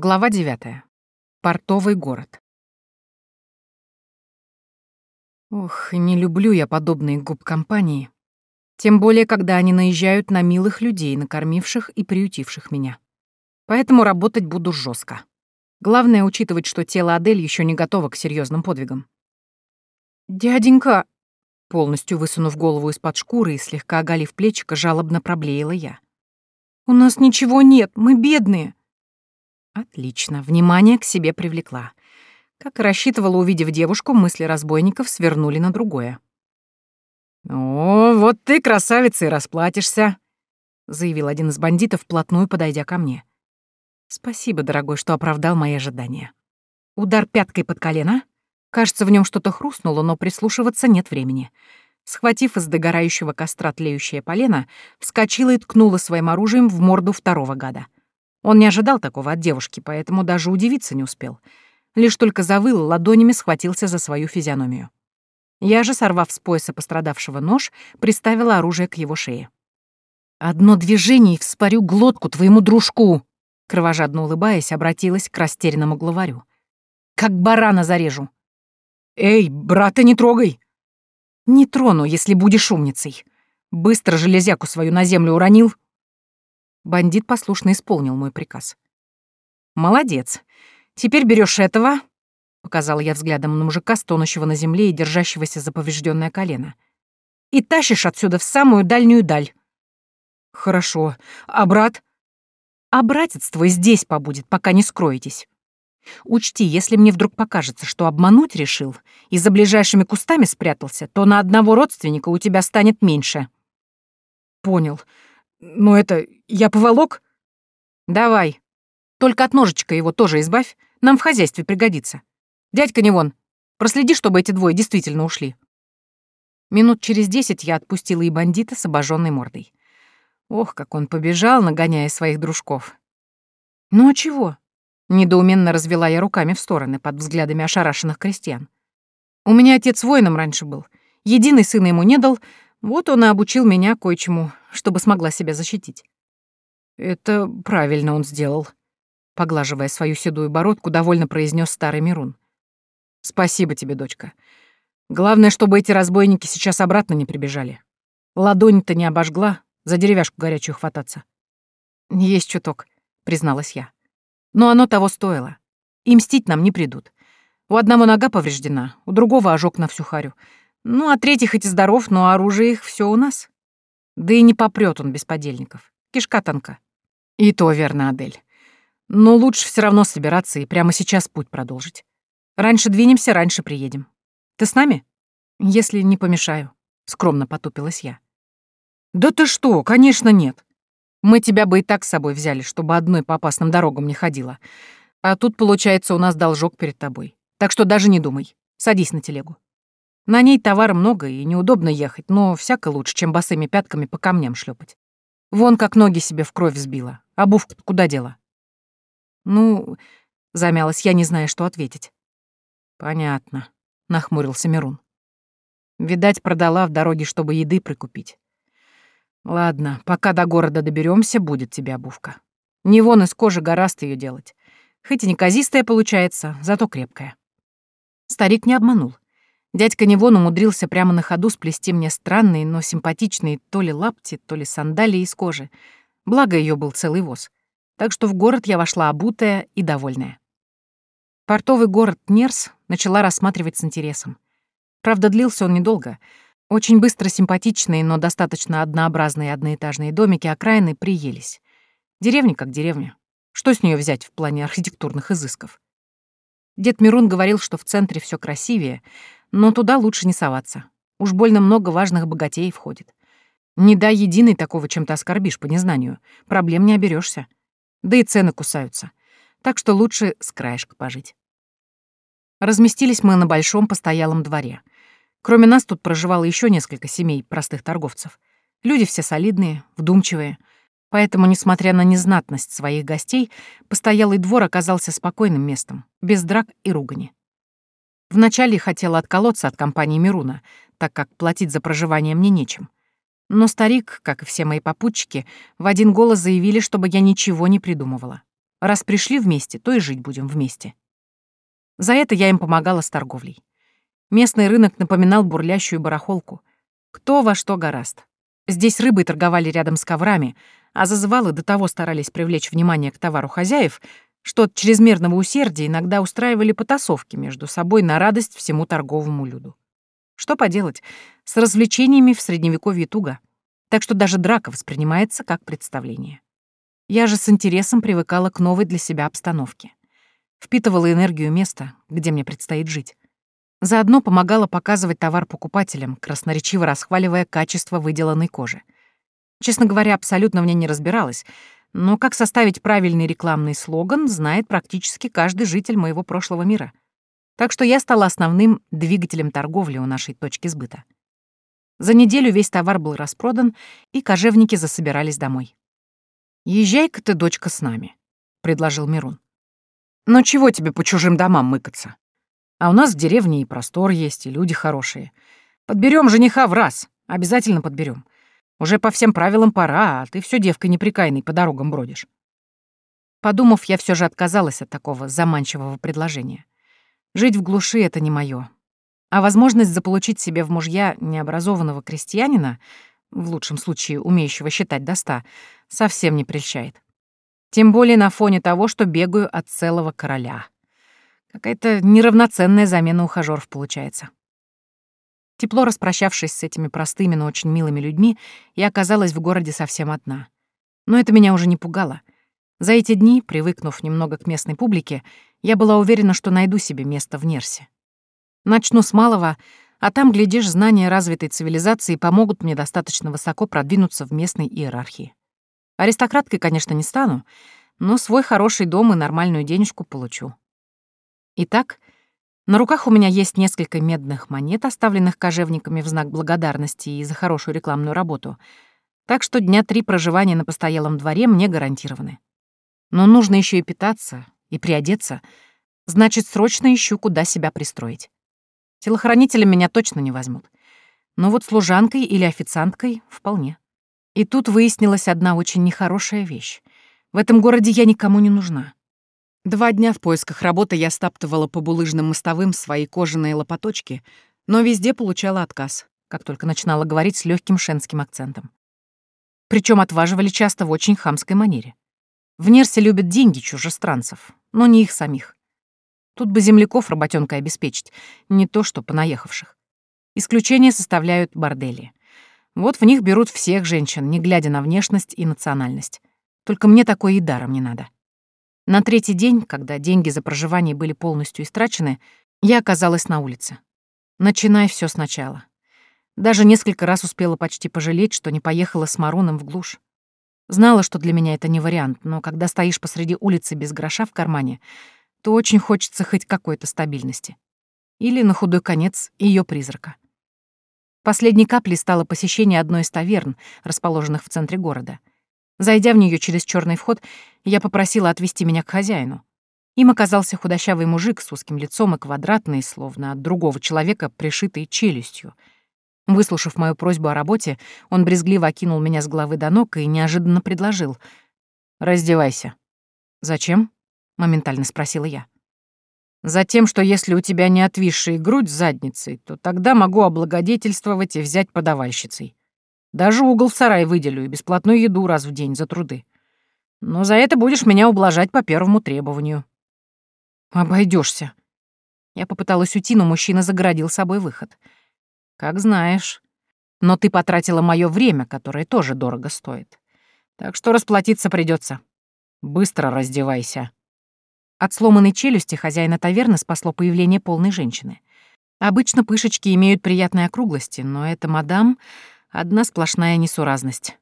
Глава 9. Портовый город. Ух, не люблю я подобные губ-компании. Тем более, когда они наезжают на милых людей, накормивших и приютивших меня. Поэтому работать буду жестко. Главное учитывать, что тело Адель еще не готово к серьезным подвигам. «Дяденька!» Полностью высунув голову из-под шкуры и слегка оголив плечико, жалобно проблеяла я. «У нас ничего нет, мы бедные!» Отлично, внимание к себе привлекла. Как и рассчитывала, увидев девушку, мысли разбойников свернули на другое. «О, вот ты, красавица, и расплатишься», — заявил один из бандитов, вплотную подойдя ко мне. «Спасибо, дорогой, что оправдал мои ожидания. Удар пяткой под колено. Кажется, в нем что-то хрустнуло, но прислушиваться нет времени. Схватив из догорающего костра тлеющее полено, вскочила и ткнула своим оружием в морду второго гада — он не ожидал такого от девушки, поэтому даже удивиться не успел. Лишь только завыл, ладонями схватился за свою физиономию. Я же, сорвав с пояса пострадавшего нож, приставила оружие к его шее. «Одно движение и вспорю глотку твоему дружку!» Кровожадно улыбаясь, обратилась к растерянному главарю. «Как барана зарежу!» «Эй, брата не трогай!» «Не трону, если будешь умницей!» Быстро железяку свою на землю уронил, Бандит послушно исполнил мой приказ. «Молодец. Теперь берешь этого», — показала я взглядом на мужика, стонущего на земле и держащегося за поврежденное колено, «и тащишь отсюда в самую дальнюю даль». «Хорошо. А брат?» «А братец твой здесь побудет, пока не скроетесь. Учти, если мне вдруг покажется, что обмануть решил и за ближайшими кустами спрятался, то на одного родственника у тебя станет меньше». «Понял. «Ну это... я поволок?» «Давай. Только от ножичка его тоже избавь. Нам в хозяйстве пригодится. Дядька не вон. Проследи, чтобы эти двое действительно ушли». Минут через десять я отпустила и бандита с обожженной мордой. Ох, как он побежал, нагоняя своих дружков. «Ну а чего?» Недоуменно развела я руками в стороны под взглядами ошарашенных крестьян. «У меня отец воином раньше был. Единый сына ему не дал, вот он и обучил меня кое-чему, чтобы смогла себя защитить. Это правильно он сделал. Поглаживая свою седую бородку, довольно произнес старый Мирун. Спасибо тебе, дочка. Главное, чтобы эти разбойники сейчас обратно не прибежали. Ладонь-то не обожгла, за деревяшку горячую хвататься. Есть чуток, призналась я. Но оно того стоило. И мстить нам не придут. У одного нога повреждена, у другого ожог на всю харю. Ну, а третий хоть и здоров, но оружие их все у нас. Да и не попрет он без подельников. Кишка тонка. И то верно, Адель. Но лучше все равно собираться и прямо сейчас путь продолжить. Раньше двинемся, раньше приедем. Ты с нами? Если не помешаю. Скромно потупилась я. Да ты что, конечно, нет. Мы тебя бы и так с собой взяли, чтобы одной по опасным дорогам не ходила. А тут, получается, у нас должок перед тобой. Так что даже не думай. Садись на телегу. На ней товара много и неудобно ехать, но всяко лучше, чем босыми пятками по камням шлепать. Вон как ноги себе в кровь сбила. Обувка куда дела? Ну, замялась я, не зная, что ответить. Понятно, нахмурился Мирун. Видать, продала в дороге, чтобы еды прикупить. Ладно, пока до города доберемся, будет тебе обувка. Не вон из кожи гораст ее делать. Хоть и не казистая получается, зато крепкая. Старик не обманул. Дядька Невон умудрился прямо на ходу сплести мне странные, но симпатичные то ли лапти, то ли сандалии из кожи. Благо ее был целый воз. Так что в город я вошла обутая и довольная. Портовый город Нерс начала рассматривать с интересом. Правда, длился он недолго. Очень быстро симпатичные, но достаточно однообразные одноэтажные домики окраины приелись. Деревня как деревня. Что с нее взять в плане архитектурных изысков? Дед Мирун говорил, что в центре все красивее, но туда лучше не соваться. Уж больно много важных богатеев входит. Не дай единый такого чем-то оскорбишь по незнанию. Проблем не оберешься. Да и цены кусаются. Так что лучше с краешка пожить. Разместились мы на большом постоялом дворе. Кроме нас тут проживало еще несколько семей простых торговцев. Люди все солидные, вдумчивые. Поэтому, несмотря на незнатность своих гостей, постоялый двор оказался спокойным местом, без драк и ругани. Вначале хотела отколоться от компании Мируна, так как платить за проживание мне нечем. Но старик, как и все мои попутчики, в один голос заявили, чтобы я ничего не придумывала. Раз пришли вместе, то и жить будем вместе. За это я им помогала с торговлей. Местный рынок напоминал бурлящую барахолку. Кто во что гораст. Здесь рыбой торговали рядом с коврами, а зазывалы до того старались привлечь внимание к товару хозяев, что от чрезмерного усердия иногда устраивали потасовки между собой на радость всему торговому люду. Что поделать, с развлечениями в Средневековье туго, так что даже драка воспринимается как представление. Я же с интересом привыкала к новой для себя обстановке. Впитывала энергию места, где мне предстоит жить. Заодно помогала показывать товар покупателям, красноречиво расхваливая качество выделанной кожи. Честно говоря, абсолютно в ней не разбиралась, но как составить правильный рекламный слоган, знает практически каждый житель моего прошлого мира. Так что я стала основным двигателем торговли у нашей точки сбыта. За неделю весь товар был распродан, и кожевники засобирались домой. «Езжай-ка ты, дочка, с нами», — предложил Мирун. «Но чего тебе по чужим домам мыкаться? А у нас в деревне и простор есть, и люди хорошие. Подберем жениха в раз, обязательно подберем. Уже по всем правилам пора, а ты все девкой неприкаянной по дорогам бродишь». Подумав, я все же отказалась от такого заманчивого предложения. Жить в глуши — это не мое. А возможность заполучить себе в мужья необразованного крестьянина — в лучшем случае умеющего считать до ста, совсем не прельщает. Тем более на фоне того, что бегаю от целого короля. Какая-то неравноценная замена ухажёров получается. Тепло распрощавшись с этими простыми, но очень милыми людьми, я оказалась в городе совсем одна. Но это меня уже не пугало. За эти дни, привыкнув немного к местной публике, я была уверена, что найду себе место в Нерсе. Начну с малого, а там, глядишь, знания развитой цивилизации помогут мне достаточно высоко продвинуться в местной иерархии. Аристократкой, конечно, не стану, но свой хороший дом и нормальную денежку получу. Итак, на руках у меня есть несколько медных монет, оставленных кожевниками в знак благодарности и за хорошую рекламную работу, так что дня три проживания на постоялом дворе мне гарантированы. Но нужно еще и питаться, и приодеться, значит, срочно ищу, куда себя пристроить. Телохранителем меня точно не возьмут. Но вот служанкой или официанткой — вполне. И тут выяснилась одна очень нехорошая вещь. В этом городе я никому не нужна. Два дня в поисках работы я стаптывала по булыжным мостовым свои кожаные лопаточки, но везде получала отказ, как только начинала говорить с легким шенским акцентом. Причем отваживали часто в очень хамской манере. В Нерсе любят деньги чужестранцев, но не их самих. Тут бы земляков работенкой обеспечить, не то что понаехавших. Исключение составляют бордели. Вот в них берут всех женщин, не глядя на внешность и национальность. Только мне такое и даром не надо. На третий день, когда деньги за проживание были полностью истрачены, я оказалась на улице. Начинай все сначала. Даже несколько раз успела почти пожалеть, что не поехала с Маруном в глушь. Знала, что для меня это не вариант, но когда стоишь посреди улицы без гроша в кармане, то очень хочется хоть какой-то стабильности. Или, на худой конец, ее призрака. Последней каплей стало посещение одной из таверн, расположенных в центре города. Зайдя в нее через черный вход, я попросила отвезти меня к хозяину. Им оказался худощавый мужик с узким лицом и квадратный, словно от другого человека, пришитой челюстью. Выслушав мою просьбу о работе, он брезгливо окинул меня с головы до ног и неожиданно предложил. «Раздевайся». «Зачем?» моментально спросила я. Затем, что если у тебя не отвисшая грудь с задницей, то тогда могу облагодетельствовать и взять подавальщицей. Даже угол в сарай выделю и бесплатную еду раз в день за труды. Но за это будешь меня ублажать по первому требованию. Обойдешься. Я попыталась уйти, но мужчина загородил собой выход. Как знаешь. Но ты потратила мое время, которое тоже дорого стоит. Так что расплатиться придется. Быстро раздевайся. От сломанной челюсти хозяина таверны спасло появление полной женщины. Обычно пышечки имеют приятные округлости, но эта мадам — одна сплошная несуразность.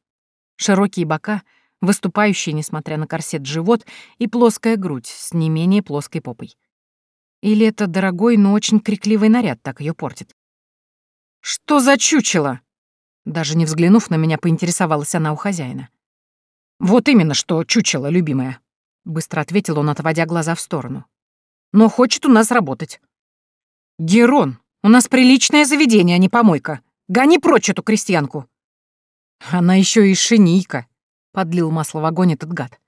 Широкие бока, выступающий, несмотря на корсет, живот и плоская грудь с не менее плоской попой. Или это дорогой, но очень крикливый наряд так ее портит? «Что за чучело?» Даже не взглянув на меня, поинтересовалась она у хозяина. «Вот именно, что чучело, любимая», быстро ответил он, отводя глаза в сторону. Но хочет у нас работать. Герон, у нас приличное заведение, а не помойка. Гони прочь эту крестьянку. Она еще и шинийка, подлил масло в огонь этот гад.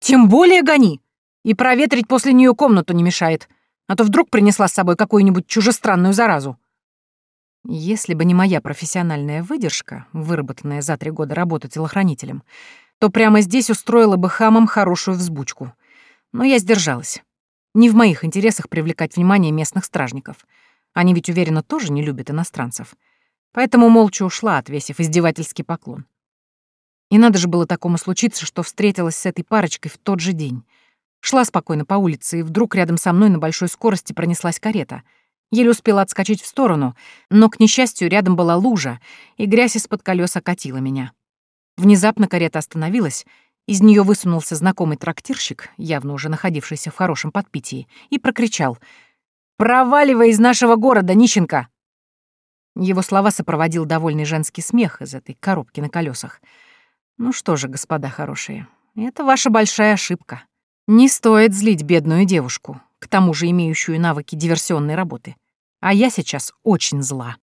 Тем более гони. И проветрить после нее комнату не мешает. А то вдруг принесла с собой какую-нибудь чужестранную заразу. Если бы не моя профессиональная выдержка, выработанная за три года работы телохранителем, то прямо здесь устроила бы хамам хорошую взбучку. Но я сдержалась. Не в моих интересах привлекать внимание местных стражников. Они ведь, уверенно, тоже не любят иностранцев. Поэтому молча ушла, отвесив издевательский поклон. И надо же было такому случиться, что встретилась с этой парочкой в тот же день. Шла спокойно по улице, и вдруг рядом со мной на большой скорости пронеслась карета. Еле успела отскочить в сторону, но, к несчастью, рядом была лужа, и грязь из-под колес окатила меня. Внезапно карета остановилась, из нее высунулся знакомый трактирщик, явно уже находившийся в хорошем подпитии, и прокричал «Проваливай из нашего города, нищенка!» Его слова сопроводил довольный женский смех из этой коробки на колесах. «Ну что же, господа хорошие, это ваша большая ошибка. Не стоит злить бедную девушку, к тому же имеющую навыки диверсионной работы. А я сейчас очень зла».